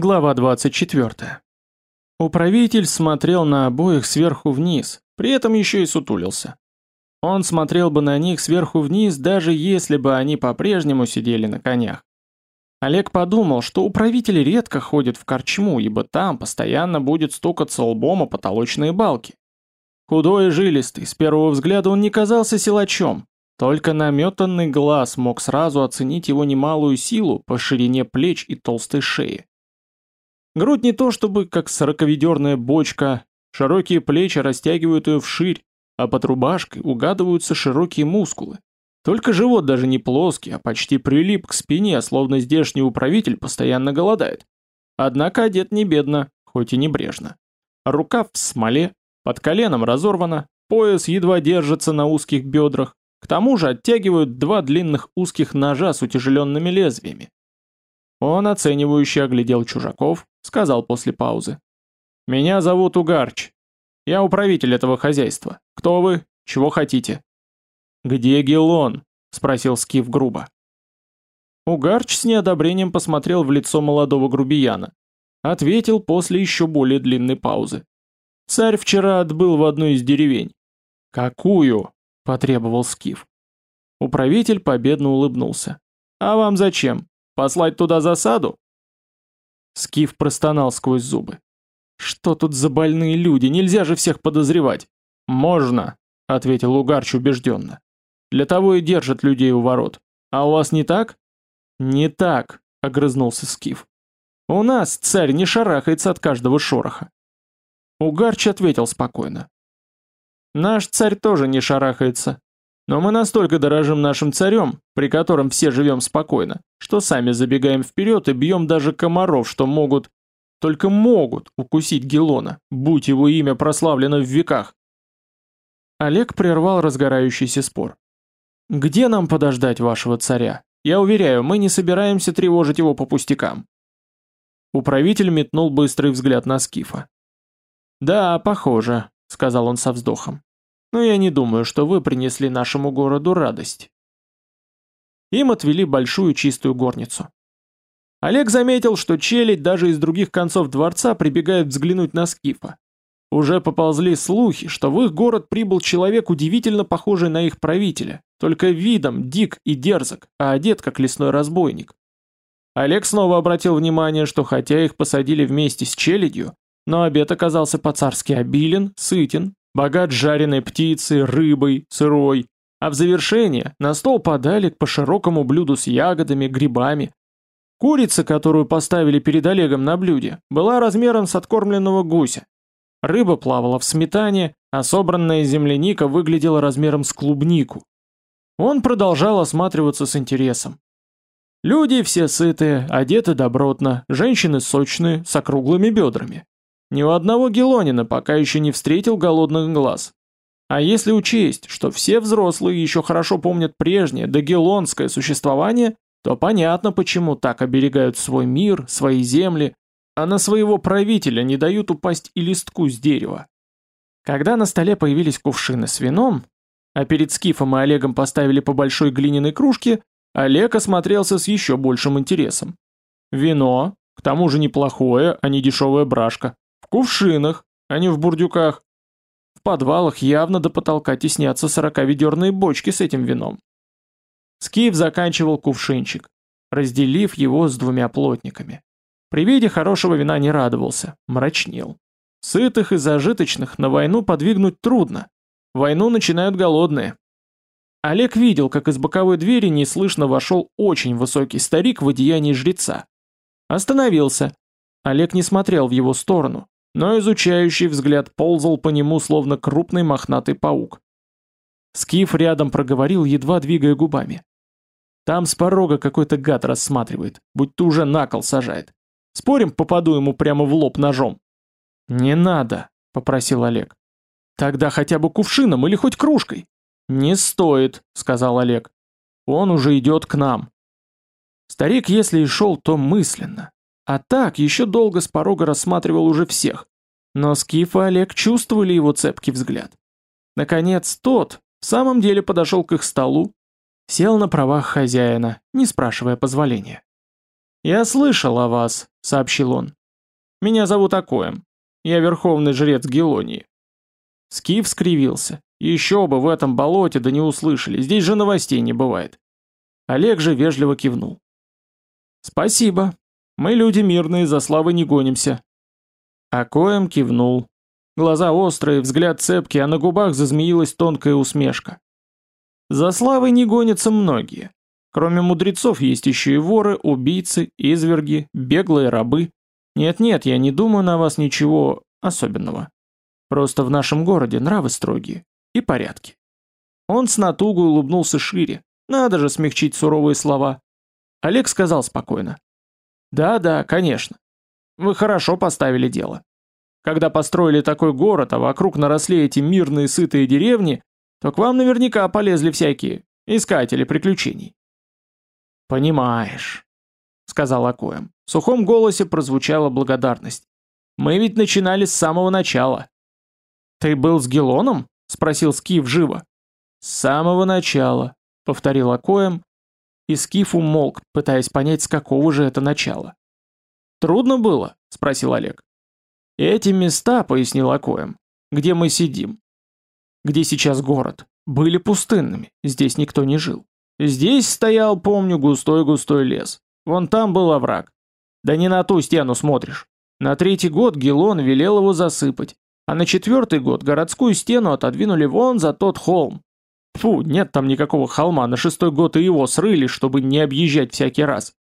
Глава 24. Управитель смотрел на обоих сверху вниз, при этом еще и сутулился. Он смотрел бы на них сверху вниз, даже если бы они по-прежнему сидели на конях. Олег подумал, что управитель редко ходит в корчму, ибо там постоянно будет стукаться лбом о потолочные балки. Худой и жилистый, с первого взгляда он не казался силачом, только наметанный глаз мог сразу оценить его немалую силу по ширине плеч и толстой шеи. Грудь не то чтобы как сороковедерная бочка, широкие плечи растягивают ее вширь, а под рубашкой угадываются широкие мускулы. Только живот даже не плоский, а почти прилип к спине, словно здешний управитель постоянно голодает. Однако одет не бедно, хоть и небрежно. Рукав в смоле, под коленом разорвано, пояс едва держится на узких бедрах, к тому же оттягивают два длинных узких ножа с утяжеленными лезвиями. Он оценивающе оглядел чужаков, сказал после паузы. «Меня зовут Угарч. Я управитель этого хозяйства. Кто вы? Чего хотите?» «Где Гелон?» — спросил Скиф грубо. Угарч с неодобрением посмотрел в лицо молодого грубияна. Ответил после еще более длинной паузы. «Царь вчера отбыл в одну из деревень». «Какую?» — потребовал Скиф. Управитель победно улыбнулся. «А вам зачем? Послать туда засаду?» Скиф простонал сквозь зубы. «Что тут за больные люди? Нельзя же всех подозревать!» «Можно», — ответил Угарч убежденно. «Для того и держат людей у ворот. А у вас не так?» «Не так», — огрызнулся Скиф. «У нас царь не шарахается от каждого шороха». Угарч ответил спокойно. «Наш царь тоже не шарахается. Но мы настолько дорожим нашим царем, при котором все живем спокойно, что сами забегаем вперед и бьем даже комаров, что могут, только могут укусить Гелона, будь его имя прославлено в веках. Олег прервал разгорающийся спор. «Где нам подождать вашего царя? Я уверяю, мы не собираемся тревожить его по пустякам». Управитель метнул быстрый взгляд на Скифа. «Да, похоже», — сказал он со вздохом но я не думаю, что вы принесли нашему городу радость. Им отвели большую чистую горницу. Олег заметил, что челядь даже из других концов дворца прибегает взглянуть на Скифа. Уже поползли слухи, что в их город прибыл человек, удивительно похожий на их правителя, только видом дик и дерзок, а одет как лесной разбойник. Олег снова обратил внимание, что хотя их посадили вместе с челядью, но обед оказался по-царски обилен, сытен, богат жареной птицей, рыбой, сырой, а в завершение на стол подали по широкому блюду с ягодами, грибами. Курица, которую поставили перед Олегом на блюде, была размером с откормленного гуся. Рыба плавала в сметане, а собранная земляника выглядела размером с клубнику. Он продолжал осматриваться с интересом. Люди все сытые, одеты добротно, женщины сочные, с округлыми бедрами. Ни у одного Гелонина пока еще не встретил голодных глаз. А если учесть, что все взрослые еще хорошо помнят прежнее догелонское существование, то понятно, почему так оберегают свой мир, свои земли, а на своего правителя не дают упасть и листку с дерева. Когда на столе появились кувшины с вином, а перед Скифом и Олегом поставили по большой глиняной кружке, Олег осмотрелся с еще большим интересом. Вино, к тому же неплохое, а не дешевая брашка. Кувшинах, а не в бурдюках. В подвалах явно до потолка теснятся сороковедерные бочки с этим вином. Скиф заканчивал кувшинчик, разделив его с двумя плотниками. При виде хорошего вина не радовался, мрачнел. Сытых и зажиточных на войну подвигнуть трудно. Войну начинают голодные. Олег видел, как из боковой двери неслышно вошел очень высокий старик в одеянии жреца. Остановился. Олег не смотрел в его сторону, но изучающий взгляд ползал по нему, словно крупный мохнатый паук. Скиф рядом проговорил, едва двигая губами. Там с порога какой-то гад рассматривает, будь-то уже на кол сажает. Спорим, попаду ему прямо в лоб ножом? Не надо, попросил Олег. Тогда хотя бы кувшином или хоть кружкой. Не стоит, сказал Олег. Он уже идет к нам. Старик, если и шел, то мысленно, а так еще долго с порога рассматривал уже всех. Но Скиф и Олег чувствовали его цепкий взгляд. Наконец, тот в самом деле подошел к их столу, сел на правах хозяина, не спрашивая позволения. «Я слышал о вас», — сообщил он. «Меня зовут Акоем. Я верховный жрец Гелонии». Скиф скривился. Еще бы в этом болоте да не услышали, здесь же новостей не бывает. Олег же вежливо кивнул. «Спасибо. Мы люди мирные, за славой не гонимся». Акоем кивнул. Глаза острые, взгляд цепкий, а на губах зазмеилась тонкая усмешка. За славой не гонятся многие. Кроме мудрецов есть еще и воры, убийцы, изверги, беглые рабы. Нет-нет, я не думаю на вас ничего особенного. Просто в нашем городе нравы строгие и порядки. Он с натугой улыбнулся шире. Надо же смягчить суровые слова. Олег сказал спокойно. «Да-да, конечно. Вы хорошо поставили дело. Когда построили такой город, а вокруг наросли эти мирные сытые деревни, то к вам наверняка полезли всякие искатели приключений. «Понимаешь», — сказал Акоем. В сухом голосе прозвучала благодарность. «Мы ведь начинали с самого начала». «Ты был с Гелоном?» — спросил Скиф живо. «С самого начала», — повторил Акоем, и Скиф умолк, пытаясь понять, с какого же это начала. «Трудно было?» — спросил Олег. «Эти места», — пояснил Акоем, — «где мы сидим, где сейчас город, были пустынными, здесь никто не жил. Здесь стоял, помню, густой-густой лес. Вон там был овраг. Да не на ту стену смотришь. На третий год Гелон велел его засыпать, а на четвертый год городскую стену отодвинули вон за тот холм. Фу, нет там никакого холма, на шестой год и его срыли, чтобы не объезжать всякий раз.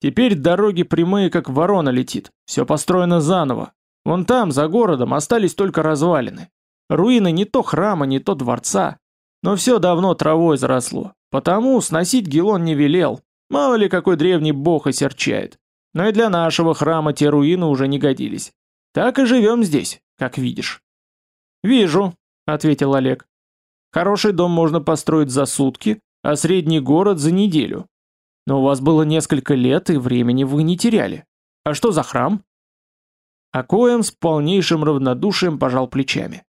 Теперь дороги прямые, как ворона летит, все построено заново. Вон там, за городом, остались только развалины. Руины не то храма, не то дворца. Но все давно травой заросло, потому сносить Гелон не велел. Мало ли какой древний бог осерчает. Но и для нашего храма те руины уже не годились. Так и живем здесь, как видишь. «Вижу», — ответил Олег. «Хороший дом можно построить за сутки, а средний город за неделю. Но у вас было несколько лет, и времени вы не теряли. А что за храм?» Акоем с полнейшим равнодушием пожал плечами.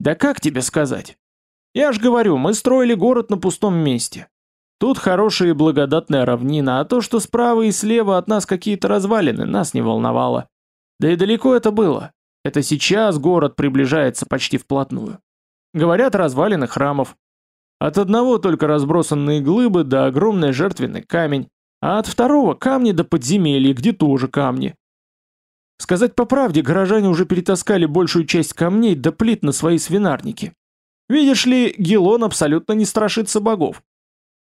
«Да как тебе сказать? Я ж говорю, мы строили город на пустом месте. Тут хорошая и благодатная равнина, а то, что справа и слева от нас какие-то развалины, нас не волновало. Да и далеко это было. Это сейчас город приближается почти вплотную. Говорят, развалины храмов. От одного только разбросанные глыбы да огромный жертвенный камень, а от второго камни до подземелья, где тоже камни. Сказать по правде, горожане уже перетаскали большую часть камней до плит на свои свинарники. Видишь ли, Гелон абсолютно не страшится богов.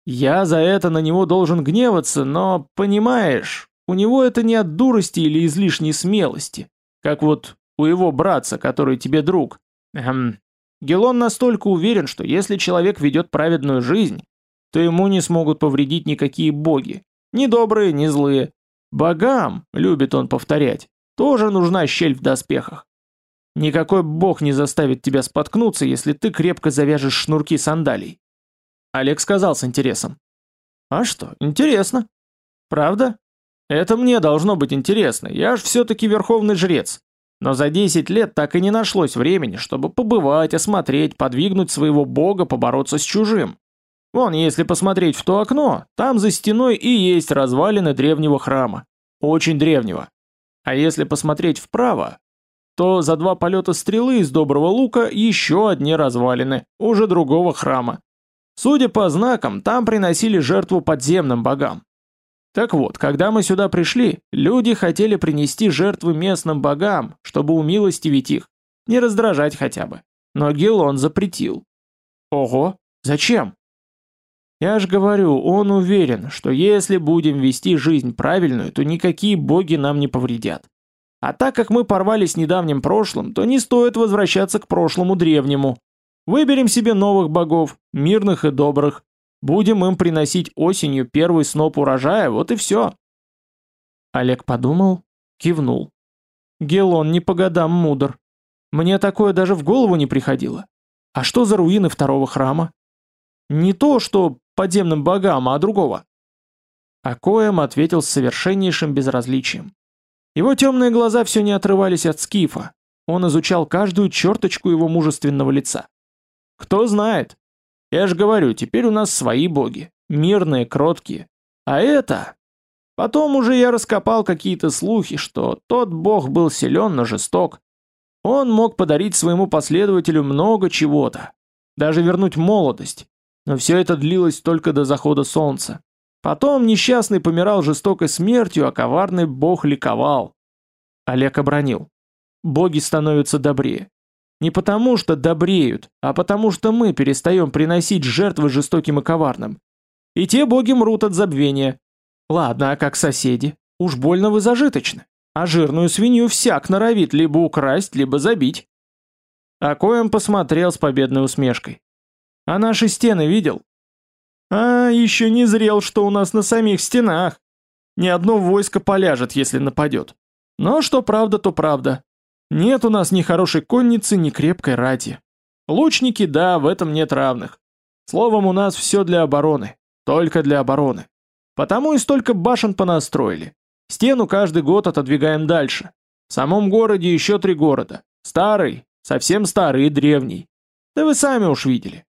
Я за это на него должен гневаться, но, понимаешь, у него это не от дурости или излишней смелости, как вот у его братца, который тебе друг. Эм, Гелон настолько уверен, что если человек ведет праведную жизнь, то ему не смогут повредить никакие боги, ни добрые, ни злые. Богам, любит он повторять, тоже нужна щель в доспехах. Никакой бог не заставит тебя споткнуться, если ты крепко завяжешь шнурки сандалий. Олег сказал с интересом. А что, интересно. Правда? Это мне должно быть интересно, я ж все-таки верховный жрец. Но за 10 лет так и не нашлось времени, чтобы побывать, осмотреть, подвигнуть своего бога побороться с чужим. Вон, если посмотреть в то окно, там за стеной и есть развалины древнего храма. Очень древнего. А если посмотреть вправо, то за два полета стрелы из доброго лука еще одни развалины, уже другого храма. Судя по знакам, там приносили жертву подземным богам. Так вот, когда мы сюда пришли, люди хотели принести жертвы местным богам, чтобы умилостивить их, не раздражать хотя бы. Но Гелон запретил. Ого, зачем? Я ж говорю, он уверен, что если будем вести жизнь правильную, то никакие боги нам не повредят. А так как мы порвали с недавним прошлым, то не стоит возвращаться к прошлому древнему. Выберем себе новых богов, мирных и добрых. Будем им приносить осенью первый сноп урожая, вот и все. Олег подумал, кивнул. Гелон не по годам мудр. Мне такое даже в голову не приходило. А что за руины второго храма? Не то, что подземным богам, а другого. Акоем ответил с совершеннейшим безразличием. Его темные глаза все не отрывались от скифа. Он изучал каждую черточку его мужественного лица. Кто знает. Я же говорю, теперь у нас свои боги. Мирные, кроткие. А это... Потом уже я раскопал какие-то слухи, что тот бог был силен, но жесток. Он мог подарить своему последователю много чего-то, даже вернуть молодость. Но все это длилось только до захода солнца. Потом несчастный помирал жестокой смертью, а коварный бог ликовал. Олег обронил. Боги становятся добрее. Не потому что добреют, а потому что мы перестаем приносить жертвы жестоким и коварным. И те боги мрут от забвения. Ладно, а как соседи? Уж больно вы зажиточны. А жирную свинью всяк норовит либо украсть, либо забить. А Коем посмотрел с победной усмешкой. А наши стены видел? А, еще не зрел, что у нас на самих стенах. Ни одно войско поляжет, если нападет. Но что правда, то правда. Нет у нас ни хорошей конницы, ни крепкой рати. Лучники, да, в этом нет равных. Словом, у нас все для обороны. Только для обороны. Потому и столько башен понастроили. Стену каждый год отодвигаем дальше. В самом городе еще три города. Старый, совсем старый и древний. Да вы сами уж видели.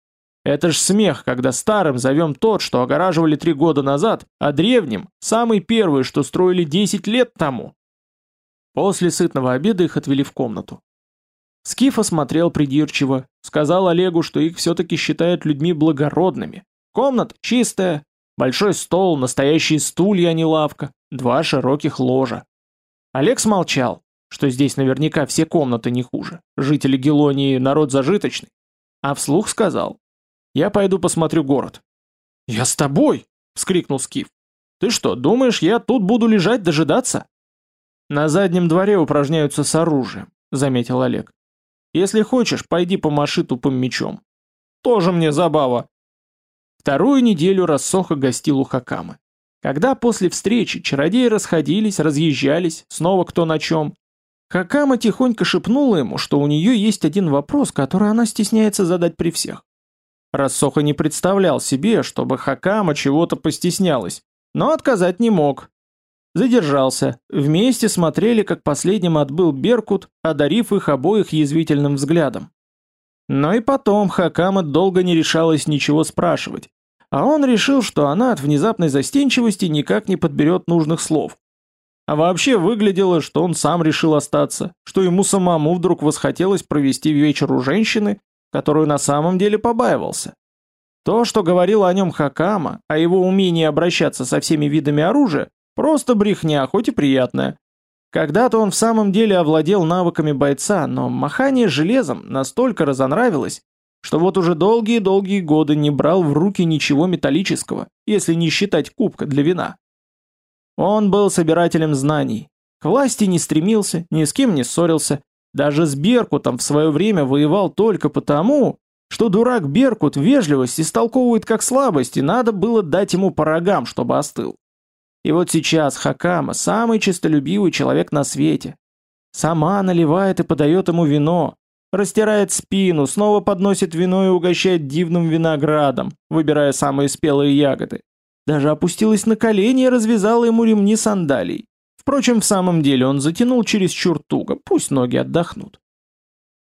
Это ж смех, когда старым зовем тот, что огораживали три года назад, а древним – самый первый, что строили 10 лет тому. После сытного обеда их отвели в комнату. Скиф осмотрел придирчиво, сказал Олегу, что их все-таки считают людьми благородными. Комната чистая, большой стол, настоящие стулья, а не лавка, два широких ложа. Олег смолчал, что здесь наверняка все комнаты не хуже, жители Гелонии народ зажиточный, а вслух сказал, я пойду посмотрю город». «Я с тобой!» — вскрикнул Скиф. «Ты что, думаешь, я тут буду лежать дожидаться?» «На заднем дворе упражняются с оружием», — заметил Олег. «Если хочешь, пойди помаши тупым мечом». «Тоже мне забава!» Вторую неделю Рассоха гостил у Хакамы. Когда после встречи чародеи расходились, разъезжались, снова кто на чем, Хакама тихонько шепнула ему, что у нее есть один вопрос, который она стесняется задать при всех. Рассоха не представлял себе, чтобы Хакама чего-то постеснялась, но отказать не мог. Задержался. Вместе смотрели, как последним отбыл Беркут, одарив их обоих язвительным взглядом. Но и потом Хакама долго не решалась ничего спрашивать, а он решил, что она от внезапной застенчивости никак не подберет нужных слов. А вообще выглядело, что он сам решил остаться, что ему самому вдруг восхотелось провести вечер у женщины, которую на самом деле побаивался. То, что говорил о нем Хакама, о его умении обращаться со всеми видами оружия, просто брехня, хоть и приятная. Когда-то он в самом деле овладел навыками бойца, но махание железом настолько разонравилось, что вот уже долгие-долгие годы не брал в руки ничего металлического, если не считать кубка для вина. Он был собирателем знаний, к власти не стремился, ни с кем не ссорился, даже с Беркутом в свое время воевал только потому, что дурак Беркут вежливость истолковывает как слабость, и надо было дать ему по рогам, чтобы остыл. И вот сейчас Хакама самый честолюбивый человек на свете. Сама наливает и подает ему вино, растирает спину, снова подносит вино и угощает дивным виноградом, выбирая самые спелые ягоды. Даже опустилась на колени и развязала ему ремни сандалий. Впрочем, в самом деле он затянул чересчур туго, пусть ноги отдохнут.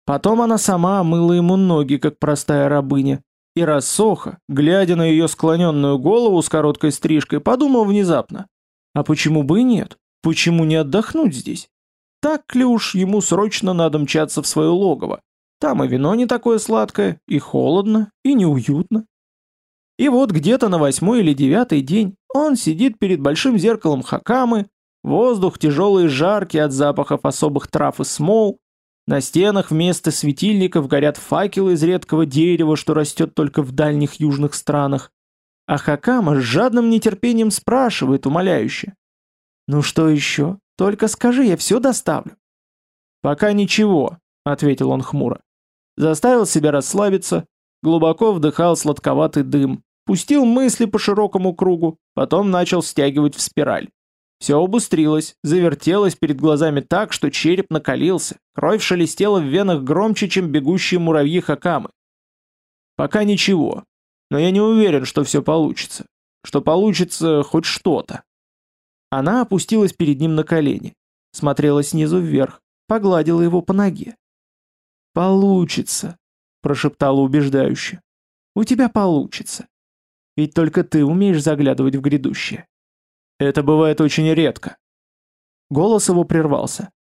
Потом она сама мыла ему ноги, как простая рабыня, и рассоха, глядя на ее склоненную голову с короткой стрижкой, подумал внезапно, а почему бы и нет? Почему не отдохнуть здесь? Так ли уж ему срочно надо мчаться в свое логово? Там и вино не такое сладкое, и холодно, и неуютно. И вот где-то на восьмой или девятый день он сидит перед большим зеркалом Хакамы, Воздух тяжелый и жаркий от запахов особых трав и смол. На стенах вместо светильников горят факелы из редкого дерева, что растет только в дальних южных странах. А Хакама с жадным нетерпением спрашивает умоляюще. «Ну что еще? Только скажи, я все доставлю». «Пока ничего», — ответил он хмуро. Заставил себя расслабиться, глубоко вдыхал сладковатый дым, пустил мысли по широкому кругу, потом начал стягивать в спираль. Все убыстрилось, завертелось перед глазами так, что череп накалился, кровь шелестела в венах громче, чем бегущие муравьи Хакамы. Пока ничего, но я не уверен, что все получится, что получится хоть что-то. Она опустилась перед ним на колени, смотрела снизу вверх, погладила его по ноге. «Получится», — прошептала убеждающе. «У тебя получится. Ведь только ты умеешь заглядывать в грядущее». Это бывает очень редко. Голос его прервался.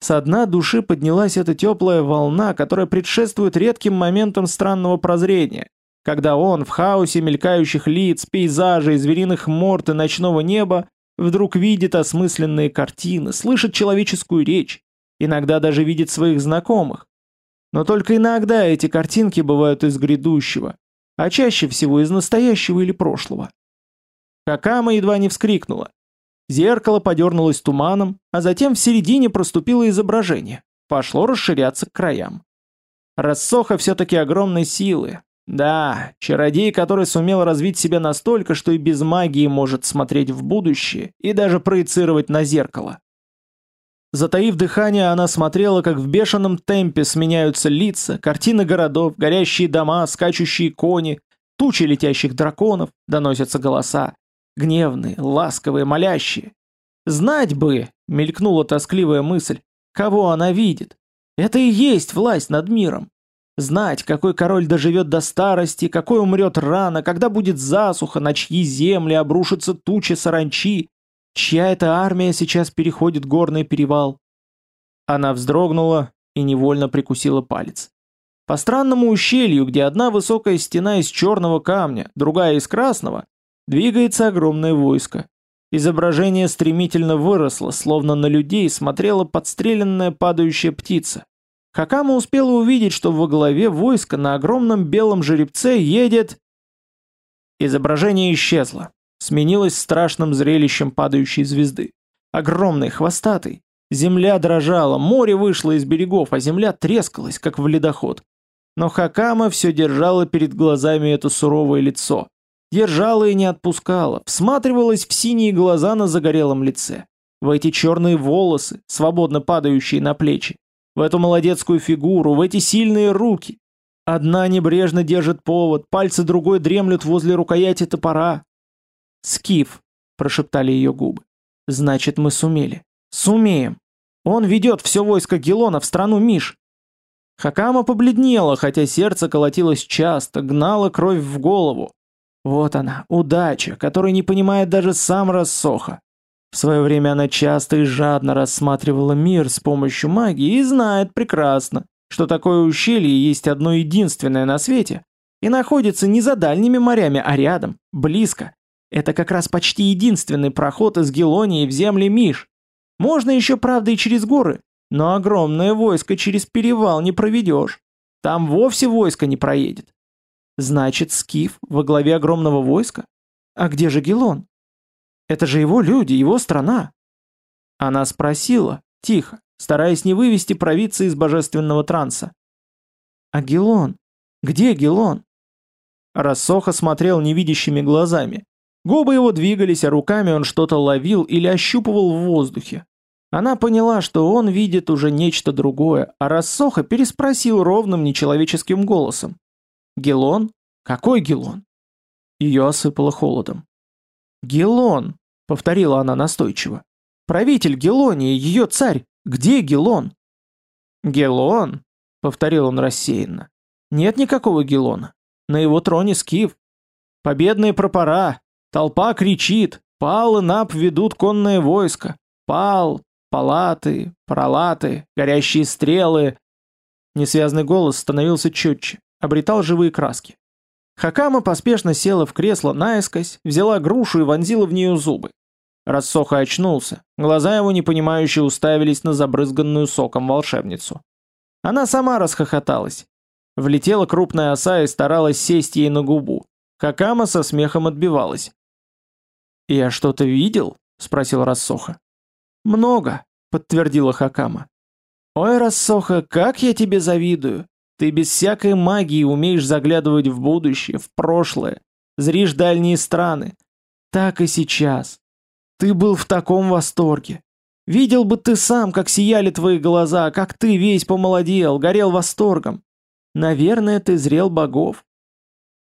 Со дна души поднялась эта теплая волна, которая предшествует редким моментам странного прозрения, когда он в хаосе мелькающих лиц, пейзажей, звериных морд и ночного неба вдруг видит осмысленные картины, слышит человеческую речь, иногда даже видит своих знакомых. Но только иногда эти картинки бывают из грядущего, а чаще всего из настоящего или прошлого. Какама едва не вскрикнула. Зеркало подернулось туманом, а затем в середине проступило изображение. Пошло расширяться к краям. Рассоха все-таки огромной силы. Да, чародей, который сумел развить себя настолько, что и без магии может смотреть в будущее и даже проецировать на зеркало. Затаив дыхание, она смотрела, как в бешеном темпе сменяются лица, картины городов, горящие дома, скачущие кони, тучи летящих драконов, доносятся голоса. Гневные, ласковые, молящие. Знать бы, мелькнула тоскливая мысль, кого она видит. Это и есть власть над миром. Знать, какой король доживет до старости, какой умрет рано, когда будет засуха, на чьи земли обрушится туча саранчи, чья эта армия сейчас переходит горный перевал. Она вздрогнула и невольно прикусила палец. По странному ущелью, где одна высокая стена из черного камня, другая из красного, Двигается огромное войско. Изображение стремительно выросло, словно на людей смотрела подстреленная падающая птица. Хакама успела увидеть, что во главе войска на огромном белом жеребце едет... Изображение исчезло. Сменилось страшным зрелищем падающей звезды. Огромный, хвостатый. Земля дрожала, море вышло из берегов, а земля трескалась, как в ледоход. Но Хакама все держала перед глазами это суровое лицо. Держала и не отпускала, всматривалась в синие глаза на загорелом лице, в эти черные волосы, свободно падающие на плечи, в эту молодецкую фигуру, в эти сильные руки. Одна небрежно держит повод, пальцы другой дремлют возле рукояти топора. «Скиф», — прошептали ее губы. «Значит, мы сумели. Сумеем. Он ведет все войско Гелона в страну Миш». Хакама побледнела, хотя сердце колотилось часто, гнало кровь в голову. Вот она, удача, которой не понимает даже сам Рассоха. В свое время она часто и жадно рассматривала мир с помощью магии и знает прекрасно, что такое ущелье есть одно единственное на свете и находится не за дальними морями, а рядом, близко. Это как раз почти единственный проход из Гелонии в земли Миш. Можно еще, правда, и через горы, но огромное войско через перевал не проведешь. Там вовсе войско не проедет. Значит, Скиф во главе огромного войска? А где же Гелон? Это же его люди, его страна. Она спросила, тихо, стараясь не вывести провидца из божественного транса. А Гелон? Где Гелон? Рассоха смотрел невидящими глазами. Губы его двигались, а руками он что-то ловил или ощупывал в воздухе. Она поняла, что он видит уже нечто другое, а Рассоха переспросил ровным нечеловеческим голосом. Гелон? Какой Гелон? Ее осыпало холодом. Гелон, повторила она настойчиво. Правитель Гелонии, ее царь. Где Гелон? Гелон, повторил он рассеянно. Нет никакого Гелона. На его троне скиф. Победные пропора. Толпа кричит. Пал и нап ведут конное войско. Пал, палаты, пролаты, горящие стрелы. Несвязный голос становился четче обретал живые краски. Хакама поспешно села в кресло наискось, взяла грушу и вонзила в нее зубы. Рассоха очнулся, глаза его непонимающе уставились на забрызганную соком волшебницу. Она сама расхохоталась. Влетела крупная оса и старалась сесть ей на губу. Хакама со смехом отбивалась. «Я что-то видел?» — спросил Рассоха. «Много», — подтвердила Хакама. «Ой, Рассоха, как я тебе завидую! Ты без всякой магии умеешь заглядывать в будущее, в прошлое, зришь дальние страны. Так и сейчас. Ты был в таком восторге. Видел бы ты сам, как сияли твои глаза, как ты весь помолодел, горел восторгом. Наверное, ты зрел богов.